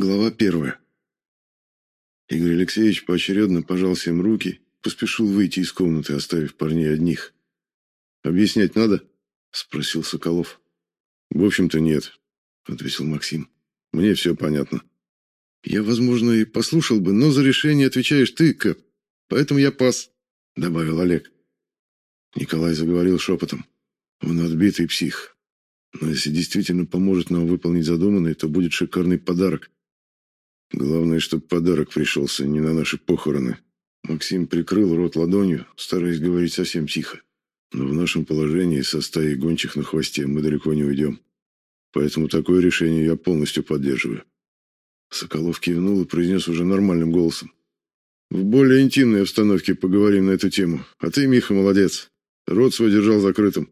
Глава первая. Игорь Алексеевич поочередно пожал всем руки, поспешил выйти из комнаты, оставив парней одних. «Объяснять надо?» – спросил Соколов. «В общем-то, нет», – ответил Максим. «Мне все понятно». «Я, возможно, и послушал бы, но за решение отвечаешь ты, Кэп, поэтому я пас», – добавил Олег. Николай заговорил шепотом. «Он отбитый псих. Но если действительно поможет нам выполнить задуманное, то будет шикарный подарок. Главное, чтобы подарок пришелся не на наши похороны. Максим прикрыл рот ладонью, стараясь говорить совсем тихо. Но в нашем положении со стаей гончих на хвосте мы далеко не уйдем. Поэтому такое решение я полностью поддерживаю. Соколов кивнул и произнес уже нормальным голосом. В более интимной обстановке поговорим на эту тему. А ты, Миха, молодец. Рот свой держал закрытым.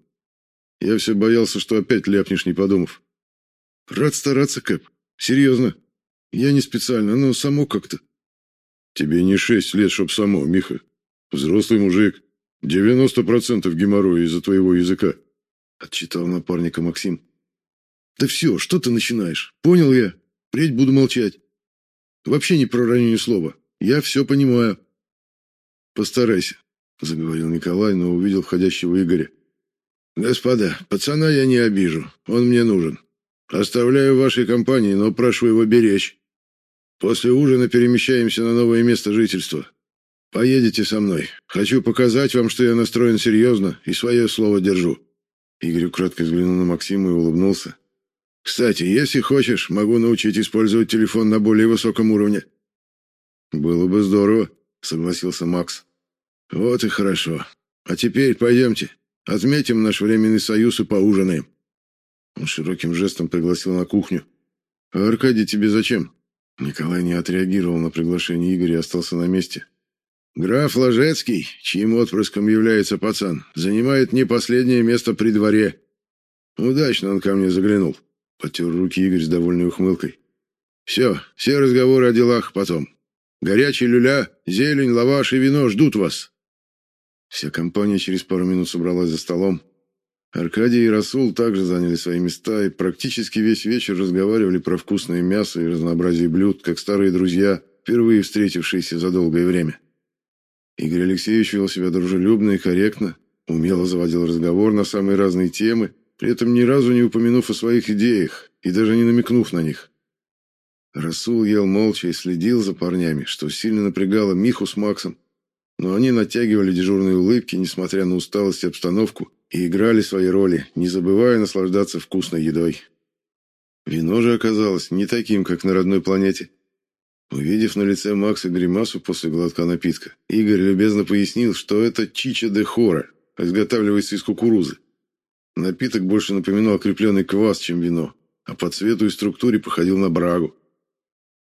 Я все боялся, что опять ляпнешь, не подумав. Рад стараться, Кэп. Серьезно. Я не специально, но само как-то. Тебе не шесть лет, чтоб само, Миха. Взрослый мужик. Девяносто процентов геморроя из-за твоего языка. Отчитал напарника Максим. Да все, что ты начинаешь? Понял я. Впредь буду молчать. Вообще не пророню ни слова. Я все понимаю. Постарайся, заговорил Николай, но увидел входящего Игоря. Господа, пацана я не обижу. Он мне нужен. Оставляю в вашей компании, но прошу его беречь. После ужина перемещаемся на новое место жительства. Поедете со мной. Хочу показать вам, что я настроен серьезно и свое слово держу». Игорь украдко взглянул на Максима и улыбнулся. «Кстати, если хочешь, могу научить использовать телефон на более высоком уровне». «Было бы здорово», — согласился Макс. «Вот и хорошо. А теперь пойдемте. Отметим наш временный союз и поужинаем». Он широким жестом пригласил на кухню. «А Аркадий тебе зачем?» Николай не отреагировал на приглашение Игоря и остался на месте. «Граф Ложецкий, чьим отпрыском является пацан, занимает не последнее место при дворе. Удачно он ко мне заглянул». Потер руки Игорь с довольной ухмылкой. «Все, все разговоры о делах потом. Горячий люля, зелень, лаваш и вино ждут вас». Вся компания через пару минут собралась за столом. Аркадий и Расул также заняли свои места и практически весь вечер разговаривали про вкусное мясо и разнообразие блюд, как старые друзья, впервые встретившиеся за долгое время. Игорь Алексеевич вел себя дружелюбно и корректно, умело заводил разговор на самые разные темы, при этом ни разу не упомянув о своих идеях и даже не намекнув на них. Расул ел молча и следил за парнями, что сильно напрягало Миху с Максом, но они натягивали дежурные улыбки, несмотря на усталость и обстановку, и играли свои роли, не забывая наслаждаться вкусной едой. Вино же оказалось не таким, как на родной планете. Увидев на лице Макса гримасу после глотка напитка, Игорь любезно пояснил, что это чича де хора, изготавливается из кукурузы. Напиток больше напоминал крепленный квас, чем вино, а по цвету и структуре походил на брагу.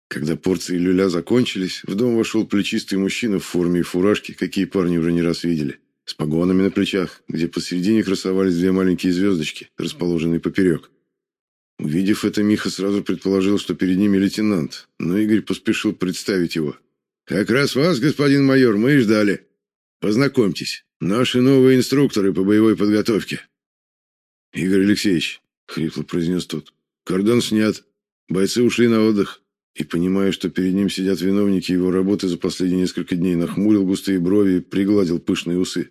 Когда порции люля закончились, в дом вошел плечистый мужчина в форме и фуражке, какие парни уже не раз видели с погонами на плечах, где посередине красовались две маленькие звездочки, расположенные поперек. Увидев это, Миха сразу предположил, что перед ними лейтенант, но Игорь поспешил представить его. «Как раз вас, господин майор, мы и ждали. Познакомьтесь, наши новые инструкторы по боевой подготовке». «Игорь Алексеевич», — хрипло произнес тот, — «кордон снят, бойцы ушли на отдых». И, понимая, что перед ним сидят виновники его работы за последние несколько дней, нахмурил густые брови и пригладил пышные усы.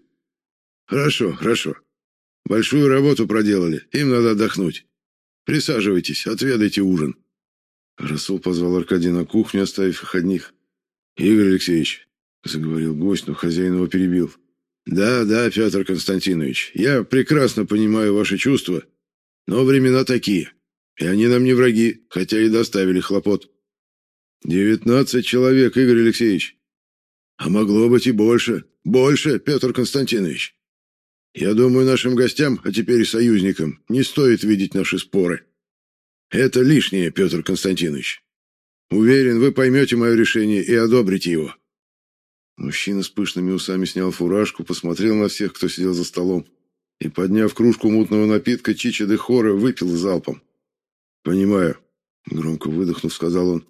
Хорошо, хорошо. Большую работу проделали. Им надо отдохнуть. Присаживайтесь, отведайте ужин. Расул позвал Аркадия на кухню, оставив их одних. Игорь Алексеевич, заговорил гость, но хозяин его перебил. Да, да, Петр Константинович, я прекрасно понимаю ваши чувства, но времена такие, и они нам не враги, хотя и доставили хлопот. Девятнадцать человек, Игорь Алексеевич. А могло быть и больше. Больше, Петр Константинович. Я думаю, нашим гостям, а теперь и союзникам, не стоит видеть наши споры. Это лишнее, Петр Константинович. Уверен, вы поймете мое решение и одобрите его. Мужчина с пышными усами снял фуражку, посмотрел на всех, кто сидел за столом, и, подняв кружку мутного напитка, Чича де Хора выпил залпом. «Понимаю», — громко выдохнув, сказал он.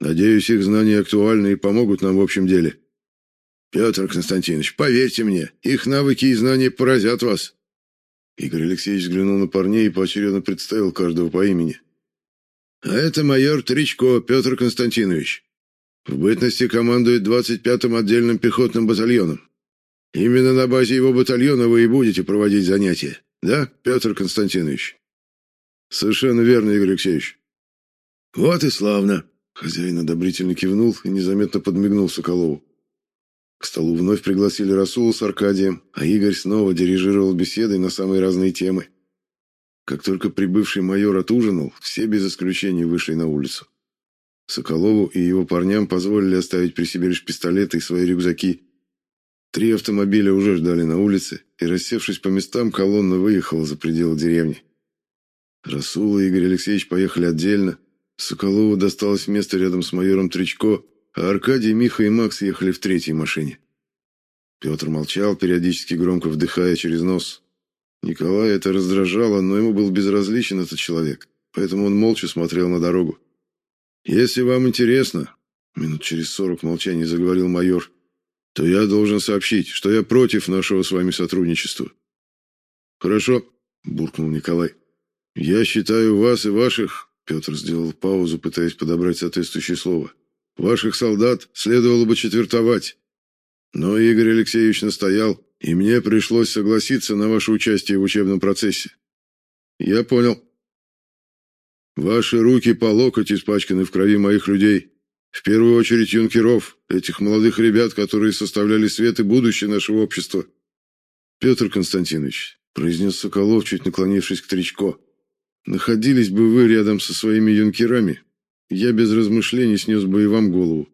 «Надеюсь, их знания актуальны и помогут нам в общем деле». Петр Константинович, поверьте мне, их навыки и знания поразят вас. Игорь Алексеевич взглянул на парней и поочередно представил каждого по имени. А это майор Тричко Петр Константинович. В бытности командует 25-м отдельным пехотным батальоном. Именно на базе его батальона вы и будете проводить занятия. Да, Петр Константинович? Совершенно верно, Игорь Алексеевич. Вот и славно. Хозяин одобрительно кивнул и незаметно подмигнул Соколову. К столу вновь пригласили Расулу с Аркадием, а Игорь снова дирижировал беседой на самые разные темы. Как только прибывший майор отужинал, все без исключения вышли на улицу. Соколову и его парням позволили оставить при себе лишь пистолеты и свои рюкзаки. Три автомобиля уже ждали на улице, и, рассевшись по местам, колонна выехала за пределы деревни. Расул и Игорь Алексеевич поехали отдельно. Соколову досталось место рядом с майором Тричко, а Аркадий, Миха и Макс ехали в третьей машине. Петр молчал, периодически громко вдыхая через нос. Николая это раздражало, но ему был безразличен этот человек, поэтому он молча смотрел на дорогу. «Если вам интересно», — минут через сорок молчания заговорил майор, «то я должен сообщить, что я против нашего с вами сотрудничества». «Хорошо», — буркнул Николай. «Я считаю вас и ваших...» Петр сделал паузу, пытаясь подобрать соответствующее слово. Ваших солдат следовало бы четвертовать. Но Игорь Алексеевич настоял, и мне пришлось согласиться на ваше участие в учебном процессе. Я понял. Ваши руки по локоть испачканы в крови моих людей. В первую очередь юнкеров, этих молодых ребят, которые составляли свет и будущее нашего общества. Петр Константинович, произнес Соколов, чуть наклонившись к Тричко, находились бы вы рядом со своими юнкерами, я без размышлений снес бы и вам голову.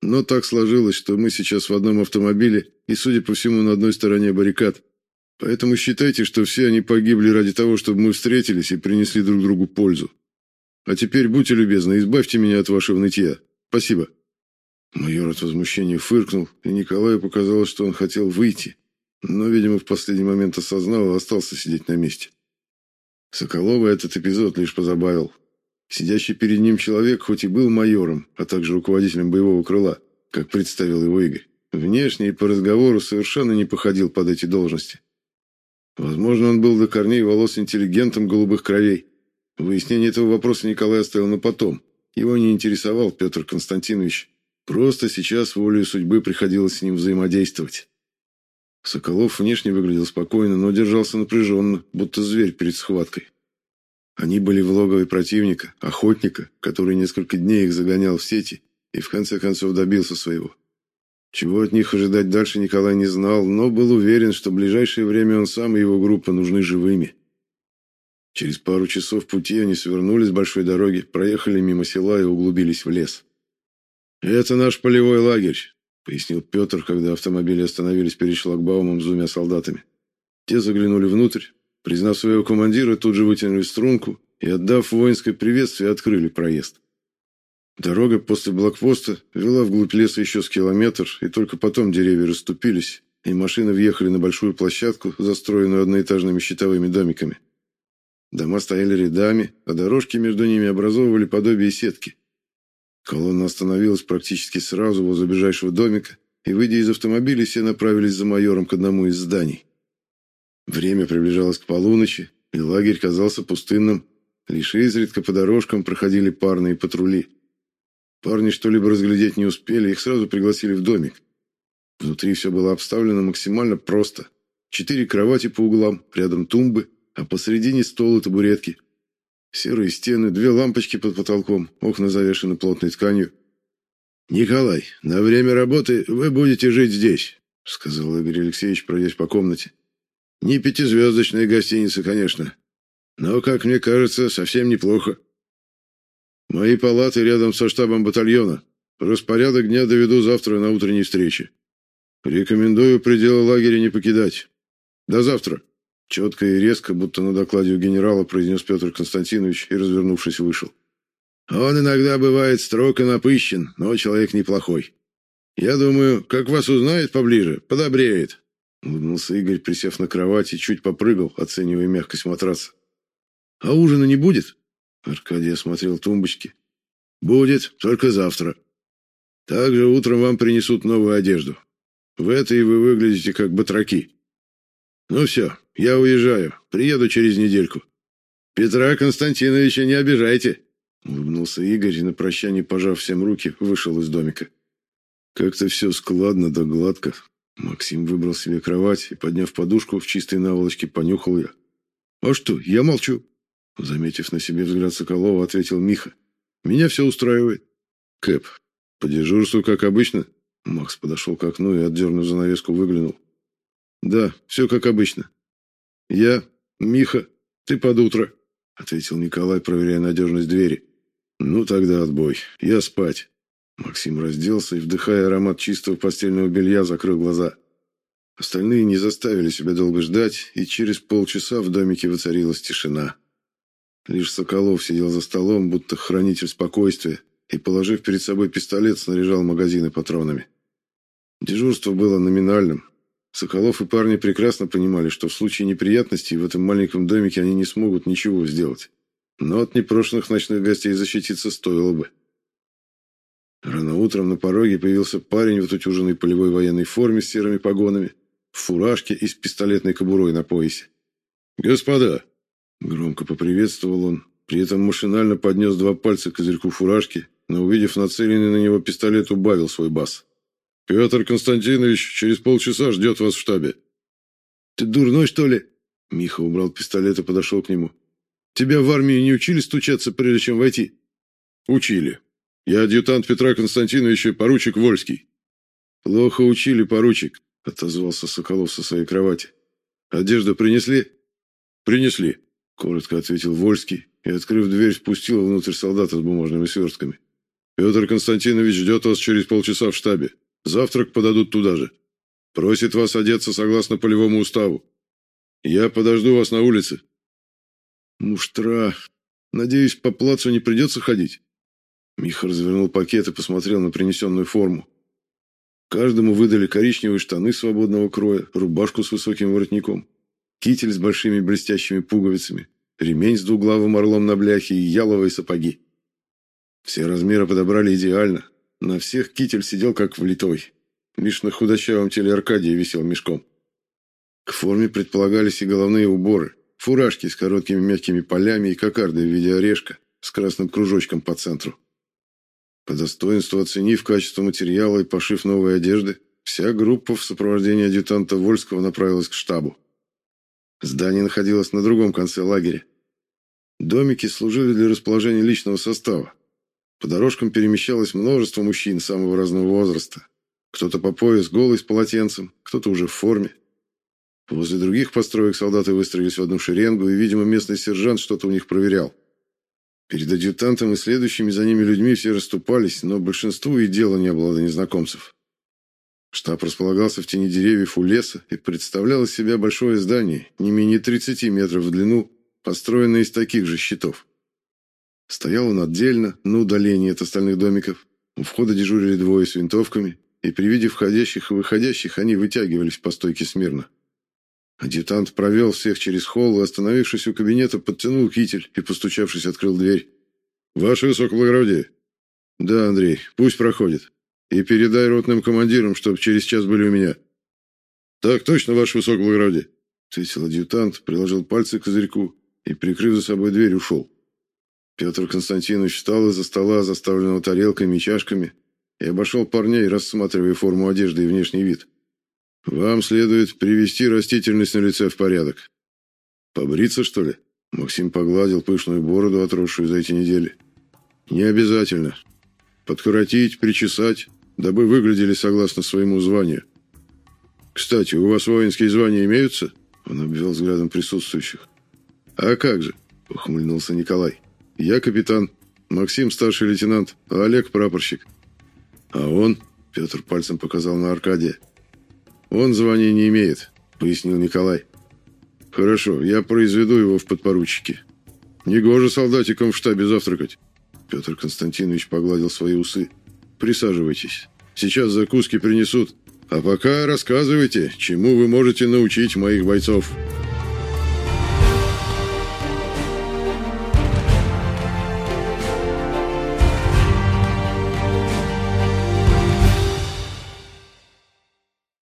Но так сложилось, что мы сейчас в одном автомобиле и, судя по всему, на одной стороне баррикад. Поэтому считайте, что все они погибли ради того, чтобы мы встретились и принесли друг другу пользу. А теперь будьте любезны, избавьте меня от вашего нытья. Спасибо. Майор от возмущения фыркнул, и Николаю показалось, что он хотел выйти, но, видимо, в последний момент осознал и остался сидеть на месте. Соколова этот эпизод лишь позабавил. Сидящий перед ним человек хоть и был майором, а также руководителем боевого крыла, как представил его Игорь, внешне и по разговору совершенно не походил под эти должности. Возможно, он был до корней волос интеллигентом голубых кровей. Выяснение этого вопроса Николай оставил на потом. Его не интересовал Петр Константинович. Просто сейчас волею судьбы приходилось с ним взаимодействовать. Соколов внешне выглядел спокойно, но держался напряженно, будто зверь перед схваткой. Они были в логове противника, охотника, который несколько дней их загонял в сети и в конце концов добился своего. Чего от них ожидать дальше Николай не знал, но был уверен, что в ближайшее время он сам и его группа нужны живыми. Через пару часов пути они свернули с большой дороги, проехали мимо села и углубились в лес. «Это наш полевой лагерь», — пояснил Петр, когда автомобили остановились перед шлагбаумом с двумя солдатами. Те заглянули внутрь, Признав своего командира, тут же вытянули струнку и, отдав воинское приветствие, открыли проезд. Дорога после блокпоста вела вглубь леса еще с километр, и только потом деревья расступились, и машины въехали на большую площадку, застроенную одноэтажными щитовыми домиками. Дома стояли рядами, а дорожки между ними образовывали подобие сетки. Колонна остановилась практически сразу возле ближайшего домика, и, выйдя из автомобиля, все направились за майором к одному из зданий. Время приближалось к полуночи, и лагерь казался пустынным. Лишь изредка по дорожкам проходили парные патрули. Парни что-либо разглядеть не успели, их сразу пригласили в домик. Внутри все было обставлено максимально просто. Четыре кровати по углам, рядом тумбы, а посредине стол и табуретки. Серые стены, две лампочки под потолком, окна завешены плотной тканью. «Николай, на время работы вы будете жить здесь», — сказал Игорь Алексеевич, пройдясь по комнате. Не пятизвездочная гостиница, конечно, но, как мне кажется, совсем неплохо. Мои палаты рядом со штабом батальона. Распорядок дня доведу завтра на утренней встрече. Рекомендую пределы лагеря не покидать. До завтра. Четко и резко, будто на докладе у генерала, произнес Петр Константинович и, развернувшись, вышел. Он иногда бывает строг и напыщен, но человек неплохой. Я думаю, как вас узнает поближе, подобреет. Улыбнулся Игорь, присев на кровать и чуть попрыгал, оценивая мягкость матраса. «А ужина не будет?» Аркадий осмотрел тумбочки. «Будет, только завтра. Также утром вам принесут новую одежду. В этой вы выглядите как батраки. Ну все, я уезжаю. Приеду через недельку. Петра Константиновича не обижайте». Улыбнулся Игорь и на прощание, пожав всем руки, вышел из домика. Как-то все складно да гладко. Максим выбрал себе кровать и, подняв подушку в чистой наволочке, понюхал ее. «А что, я молчу?» Заметив на себе взгляд Соколова, ответил Миха. «Меня все устраивает». «Кэп, по дежурству, как обычно?» Макс подошел к окну и, отдернув занавеску, выглянул. «Да, все как обычно». «Я, Миха, ты под утро», — ответил Николай, проверяя надежность двери. «Ну тогда отбой. Я спать». Максим разделся и, вдыхая аромат чистого постельного белья, закрыл глаза. Остальные не заставили себя долго ждать, и через полчаса в домике воцарилась тишина. Лишь Соколов сидел за столом, будто хранитель спокойствия, и, положив перед собой пистолет, снаряжал магазины патронами. Дежурство было номинальным. Соколов и парни прекрасно понимали, что в случае неприятностей в этом маленьком домике они не смогут ничего сделать. Но от непрошенных ночных гостей защититься стоило бы. Рано утром на пороге появился парень в отутюженной полевой военной форме с серыми погонами, в фуражке и с пистолетной кобурой на поясе. «Господа!» – громко поприветствовал он, при этом машинально поднес два пальца к козырьку фуражки, но, увидев нацеленный на него пистолет, убавил свой бас. «Петр Константинович через полчаса ждет вас в штабе». «Ты дурной, что ли?» Миха убрал пистолет и подошел к нему. «Тебя в армии не учили стучаться, прежде чем войти?» «Учили. Я адъютант Петра Константиновича, поручик Вольский». «Плохо учили, поручик», — отозвался Соколов со своей кровати. «Одежду принесли?» «Принесли», — коротко ответил Вольский и, открыв дверь, впустил внутрь солдата с бумажными свертками. «Петр Константинович ждет вас через полчаса в штабе. Завтрак подадут туда же. Просит вас одеться согласно полевому уставу. Я подожду вас на улице». «Муштра. Надеюсь, по плацу не придется ходить?» Миха развернул пакет и посмотрел на принесенную форму. Каждому выдали коричневые штаны свободного кроя, рубашку с высоким воротником, китель с большими блестящими пуговицами, ремень с двуглавым орлом на бляхе и яловые сапоги. Все размеры подобрали идеально. На всех китель сидел как влитой. Лишь на худощавом теле Аркадия висел мешком. К форме предполагались и головные уборы, фуражки с короткими мягкими полями и кокарды в виде орешка с красным кружочком по центру. По достоинству оценив качество материала и пошив новой одежды, вся группа в сопровождении адъютанта Вольского направилась к штабу. Здание находилось на другом конце лагеря. Домики служили для расположения личного состава. По дорожкам перемещалось множество мужчин самого разного возраста. Кто-то по пояс голый с полотенцем, кто-то уже в форме. Возле других построек солдаты выстроились в одну шеренгу, и, видимо, местный сержант что-то у них проверял. Перед адъютантом и следующими за ними людьми все расступались, но большинству и дела не было до незнакомцев. Штаб располагался в тени деревьев у леса и представлял из себя большое здание, не менее 30 метров в длину, построенный из таких же щитов. Стоял он отдельно, на удалении от остальных домиков. У входа дежурили двое с винтовками, и при виде входящих и выходящих они вытягивались по стойке смирно. Адъютант провел всех через холл и, остановившись у кабинета, подтянул китель и, постучавшись, открыл дверь. «Ваше высокоблагородие!» «Да, Андрей, пусть проходит. И передай ротным командирам, чтобы через час были у меня». «Так точно, ваше высокоблагородие!» ответил адъютант, приложил пальцы к козырьку и, прикрыв за собой дверь, ушел. Петр Константинович встал из-за стола, заставленного тарелками и чашками, и обошел парней, рассматривая форму одежды и внешний вид. «Вам следует привести растительность на лице в порядок. Побриться, что ли?» Максим погладил пышную бороду, отросшую за эти недели. «Не обязательно. Подкоротить, причесать, дабы выглядели согласно своему званию. Кстати, у вас воинские звания имеются?» Он обвел взглядом присутствующих. «А как же?» – ухмыльнулся Николай. «Я капитан, Максим старший лейтенант, а Олег прапорщик». «А он?» – Петр пальцем показал на Аркадия. «Он звания не имеет», – пояснил Николай. «Хорошо, я произведу его в подпоручике. Негоже солдатикам в штабе завтракать». Петр Константинович погладил свои усы. «Присаживайтесь. Сейчас закуски принесут. А пока рассказывайте, чему вы можете научить моих бойцов».